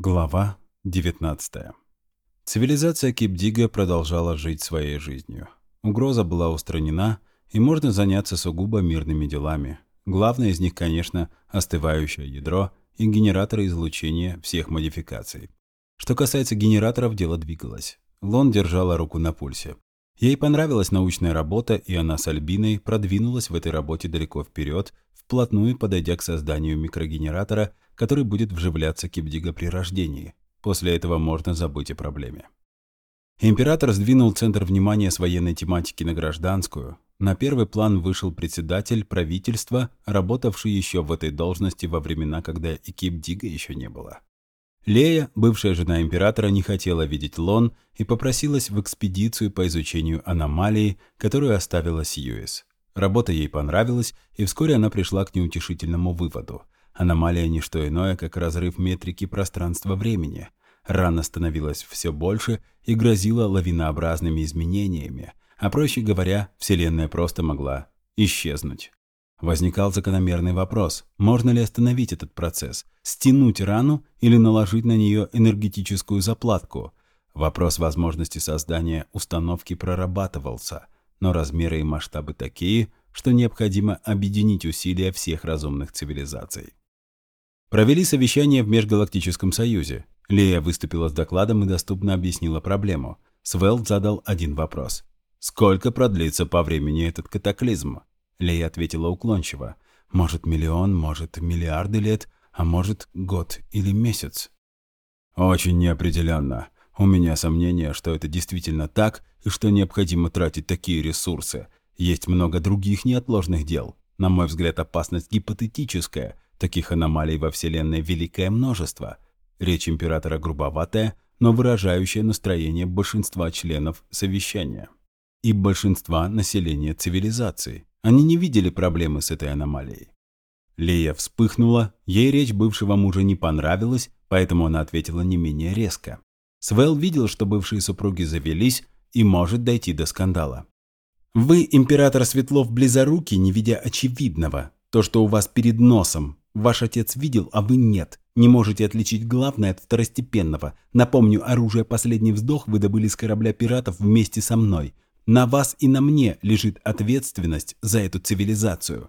Глава 19. Цивилизация Кипдига продолжала жить своей жизнью. Угроза была устранена, и можно заняться сугубо мирными делами. Главное из них, конечно, остывающее ядро и генераторы излучения всех модификаций. Что касается генераторов, дело двигалось. Лон держала руку на пульсе. Ей понравилась научная работа, и она с Альбиной продвинулась в этой работе далеко вперед, вплотную подойдя к созданию микрогенератора – который будет вживляться Кипдига при рождении. После этого можно забыть о проблеме. Император сдвинул центр внимания с военной тематики на гражданскую. На первый план вышел председатель правительства, работавший еще в этой должности во времена, когда и Кипдига еще не было. Лея, бывшая жена императора, не хотела видеть Лон и попросилась в экспедицию по изучению аномалии, которую оставила Сьюис. Работа ей понравилась, и вскоре она пришла к неутешительному выводу – Аномалия – не что иное, как разрыв метрики пространства-времени. Рана становилась все больше и грозила лавинообразными изменениями, а проще говоря, Вселенная просто могла исчезнуть. Возникал закономерный вопрос, можно ли остановить этот процесс, стянуть рану или наложить на нее энергетическую заплатку. Вопрос возможности создания установки прорабатывался, но размеры и масштабы такие, что необходимо объединить усилия всех разумных цивилизаций. Провели совещание в Межгалактическом Союзе. Лея выступила с докладом и доступно объяснила проблему. Свелл задал один вопрос. «Сколько продлится по времени этот катаклизм?» Лея ответила уклончиво. «Может, миллион, может, миллиарды лет, а может, год или месяц». «Очень неопределенно. У меня сомнения, что это действительно так и что необходимо тратить такие ресурсы. Есть много других неотложных дел. На мой взгляд, опасность гипотетическая – Таких аномалий во Вселенной великое множество. Речь императора грубоватая, но выражающая настроение большинства членов совещания. И большинства населения цивилизации. Они не видели проблемы с этой аномалией. Лея вспыхнула, ей речь бывшего мужа не понравилась, поэтому она ответила не менее резко. Свел видел, что бывшие супруги завелись и может дойти до скандала. «Вы, император Светлов, близоруки, не видя очевидного, то, что у вас перед носом, Ваш отец видел, а вы нет. Не можете отличить главное от второстепенного. Напомню, оружие «Последний вздох» вы добыли с корабля пиратов вместе со мной. На вас и на мне лежит ответственность за эту цивилизацию.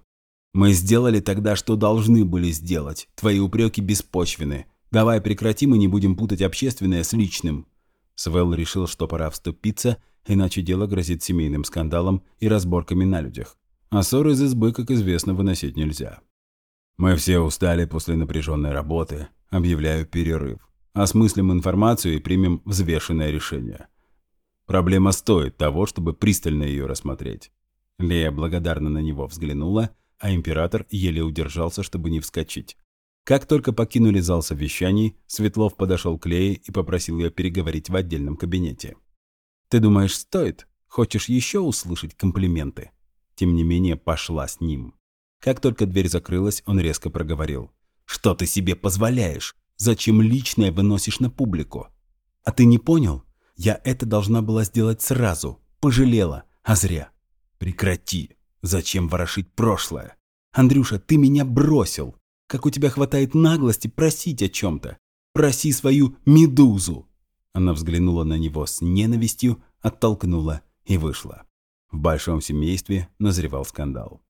Мы сделали тогда, что должны были сделать. Твои упреки беспочвены. Давай прекратим и не будем путать общественное с личным. Свел решил, что пора вступиться, иначе дело грозит семейным скандалом и разборками на людях. А ссоры из избы, как известно, выносить нельзя. Мы все устали после напряженной работы. Объявляю перерыв. Осмыслим информацию и примем взвешенное решение. Проблема стоит того, чтобы пристально ее рассмотреть. Лея благодарно на него взглянула, а император еле удержался, чтобы не вскочить. Как только покинули зал совещаний, Светлов подошел к Лее и попросил ее переговорить в отдельном кабинете. «Ты думаешь, стоит? Хочешь еще услышать комплименты?» Тем не менее, пошла с ним. Как только дверь закрылась, он резко проговорил. «Что ты себе позволяешь? Зачем личное выносишь на публику? А ты не понял? Я это должна была сделать сразу. Пожалела, а зря. Прекрати. Зачем ворошить прошлое? Андрюша, ты меня бросил. Как у тебя хватает наглости просить о чем-то? Проси свою медузу!» Она взглянула на него с ненавистью, оттолкнула и вышла. В большом семействе назревал скандал.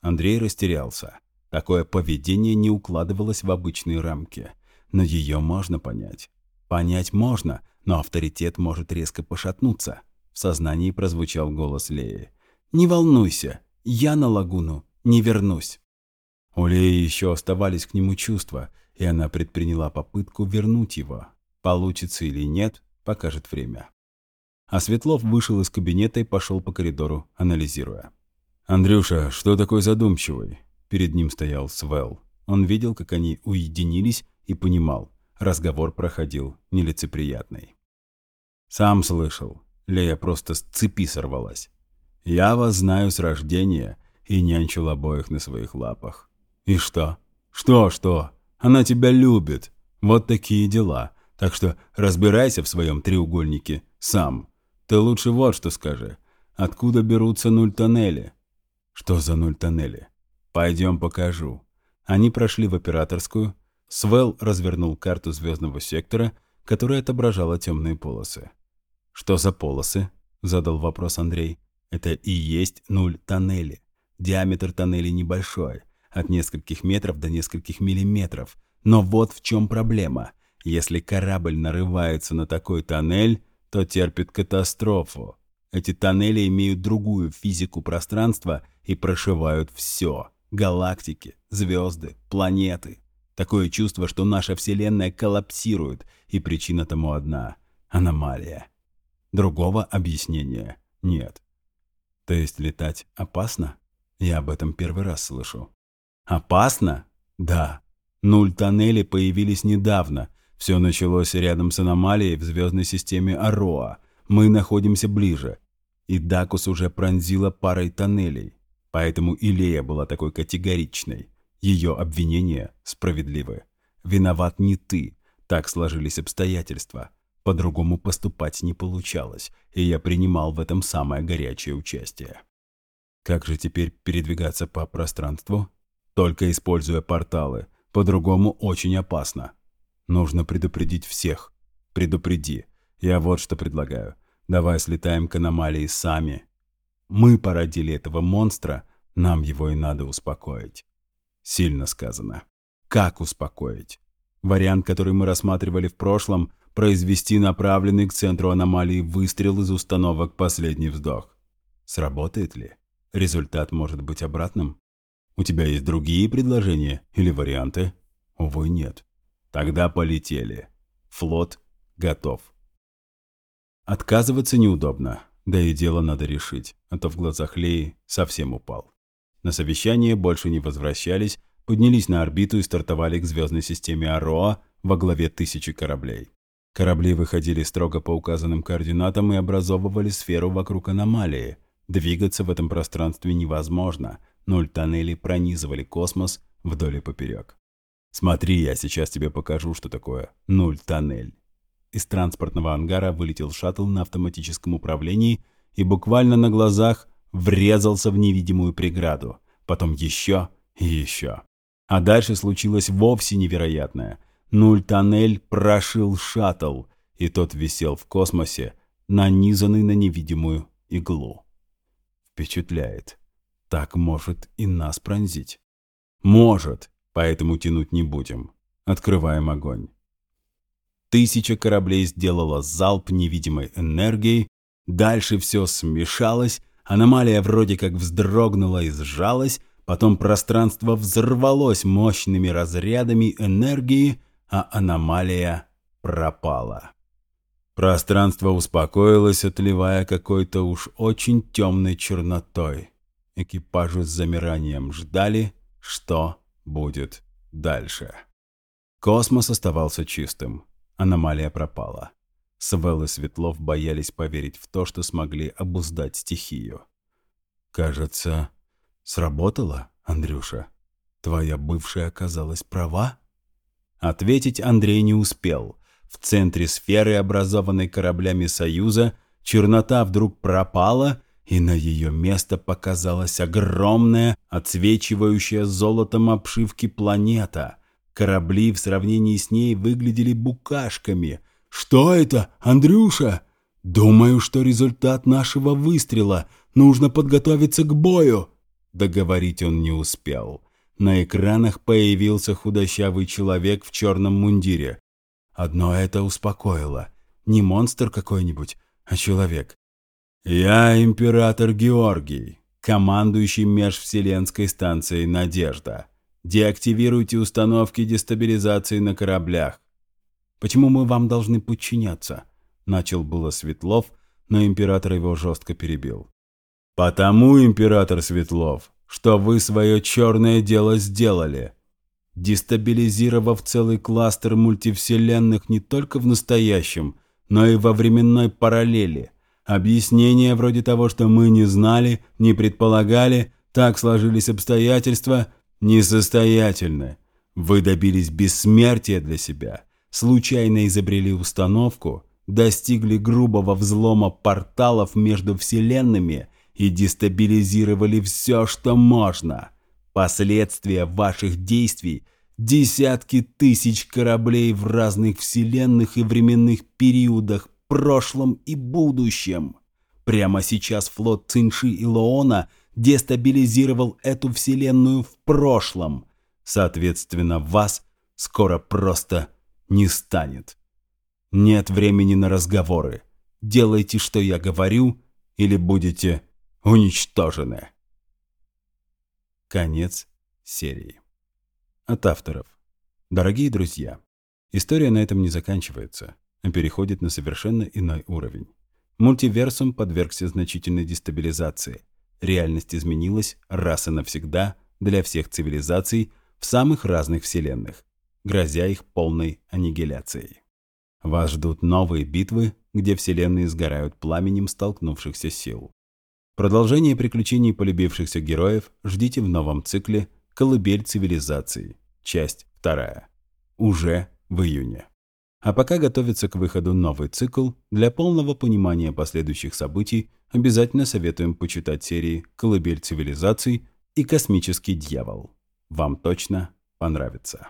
Андрей растерялся. Такое поведение не укладывалось в обычные рамки. Но ее можно понять. Понять можно, но авторитет может резко пошатнуться. В сознании прозвучал голос Леи. «Не волнуйся, я на лагуну не вернусь». У Леи еще оставались к нему чувства, и она предприняла попытку вернуть его. Получится или нет, покажет время. А Светлов вышел из кабинета и пошел по коридору, анализируя. «Андрюша, что такой задумчивый?» Перед ним стоял Свел. Он видел, как они уединились и понимал, разговор проходил нелицеприятный. «Сам слышал. Лея просто с цепи сорвалась. Я вас знаю с рождения и нянчил обоих на своих лапах. И что? Что, что? Она тебя любит. Вот такие дела. Так что разбирайся в своем треугольнике сам. Ты лучше вот что скажи. Откуда берутся нуль тоннели? Что за нуль тоннели? Пойдем покажу. Они прошли в операторскую. Свел развернул карту звездного сектора, которая отображала темные полосы. «Что за полосы?» – задал вопрос Андрей. «Это и есть нуль тоннели. Диаметр тоннелей небольшой, от нескольких метров до нескольких миллиметров. Но вот в чем проблема. Если корабль нарывается на такой тоннель, то терпит катастрофу. Эти тоннели имеют другую физику пространства и прошивают все. Галактики, звезды, планеты. Такое чувство, что наша Вселенная коллапсирует, и причина тому одна – аномалия. Другого объяснения нет. То есть летать опасно? Я об этом первый раз слышу. Опасно? Да. Нуль тоннели появились недавно. Все началось рядом с аномалией в звездной системе Ароа. Мы находимся ближе. И Дакус уже пронзила парой тоннелей. Поэтому Илея была такой категоричной. Ее обвинения справедливы. Виноват не ты. Так сложились обстоятельства. По-другому поступать не получалось, и я принимал в этом самое горячее участие. Как же теперь передвигаться по пространству? Только используя порталы. По-другому очень опасно. Нужно предупредить всех. Предупреди. Я вот что предлагаю. Давай слетаем к аномалии сами. Мы породили этого монстра, нам его и надо успокоить. Сильно сказано. Как успокоить? Вариант, который мы рассматривали в прошлом, произвести направленный к центру аномалии выстрел из установок «Последний вздох». Сработает ли? Результат может быть обратным? У тебя есть другие предложения или варианты? Увы, нет. Тогда полетели. Флот готов. Отказываться неудобно, да и дело надо решить, а то в глазах Леи совсем упал. На совещание больше не возвращались, поднялись на орбиту и стартовали к звездной системе Ароа во главе тысячи кораблей. Корабли выходили строго по указанным координатам и образовывали сферу вокруг аномалии. Двигаться в этом пространстве невозможно. Нуль тоннелей пронизывали космос вдоль и поперек. «Смотри, я сейчас тебе покажу, что такое нуль тоннель». Из транспортного ангара вылетел шаттл на автоматическом управлении и буквально на глазах врезался в невидимую преграду, потом еще и еще. А дальше случилось вовсе невероятное. Нуль-тоннель прошил шаттл, и тот висел в космосе, нанизанный на невидимую иглу. Впечатляет. Так может и нас пронзить. Может, поэтому тянуть не будем. Открываем огонь. Тысяча кораблей сделала залп невидимой энергией, дальше все смешалось, Аномалия вроде как вздрогнула и сжалась, потом пространство взорвалось мощными разрядами энергии, а аномалия пропала. Пространство успокоилось, отливая какой-то уж очень темной чернотой. Экипажи с замиранием ждали, что будет дальше. Космос оставался чистым. Аномалия пропала. Свел и Светлов боялись поверить в то, что смогли обуздать стихию. «Кажется, сработало, Андрюша? Твоя бывшая оказалась права?» Ответить Андрей не успел. В центре сферы, образованной кораблями Союза, чернота вдруг пропала, и на ее место показалась огромная, отсвечивающая золотом обшивки планета. Корабли в сравнении с ней выглядели букашками – «Что это, Андрюша?» «Думаю, что результат нашего выстрела. Нужно подготовиться к бою». Договорить он не успел. На экранах появился худощавый человек в черном мундире. Одно это успокоило. Не монстр какой-нибудь, а человек. «Я император Георгий, командующий межвселенской станцией «Надежда». Деактивируйте установки дестабилизации на кораблях. Почему мы вам должны подчиняться?» Начал было Светлов, но император его жестко перебил. «Потому, император Светлов, что вы свое черное дело сделали, дестабилизировав целый кластер мультивселенных не только в настоящем, но и во временной параллели. Объяснения вроде того, что мы не знали, не предполагали, так сложились обстоятельства, несостоятельны. Вы добились бессмертия для себя» случайно изобрели установку, достигли грубого взлома порталов между вселенными и дестабилизировали все, что можно. Последствия ваших действий Десятки тысяч кораблей в разных вселенных и временных периодах, прошлом и будущем. Прямо сейчас флот Цинши и Лоона дестабилизировал эту вселенную в прошлом. Соответственно, вас скоро просто не станет. Нет времени на разговоры. Делайте, что я говорю, или будете уничтожены. Конец серии. От авторов. Дорогие друзья, история на этом не заканчивается, переходит на совершенно иной уровень. Мультиверсум подвергся значительной дестабилизации. Реальность изменилась раз и навсегда для всех цивилизаций в самых разных вселенных, грозя их полной аннигиляцией. Вас ждут новые битвы, где вселенные сгорают пламенем столкнувшихся сил. Продолжение приключений полюбившихся героев ждите в новом цикле «Колыбель цивилизации», часть вторая, уже в июне. А пока готовится к выходу новый цикл, для полного понимания последующих событий обязательно советуем почитать серии «Колыбель цивилизаций» и «Космический дьявол». Вам точно понравится.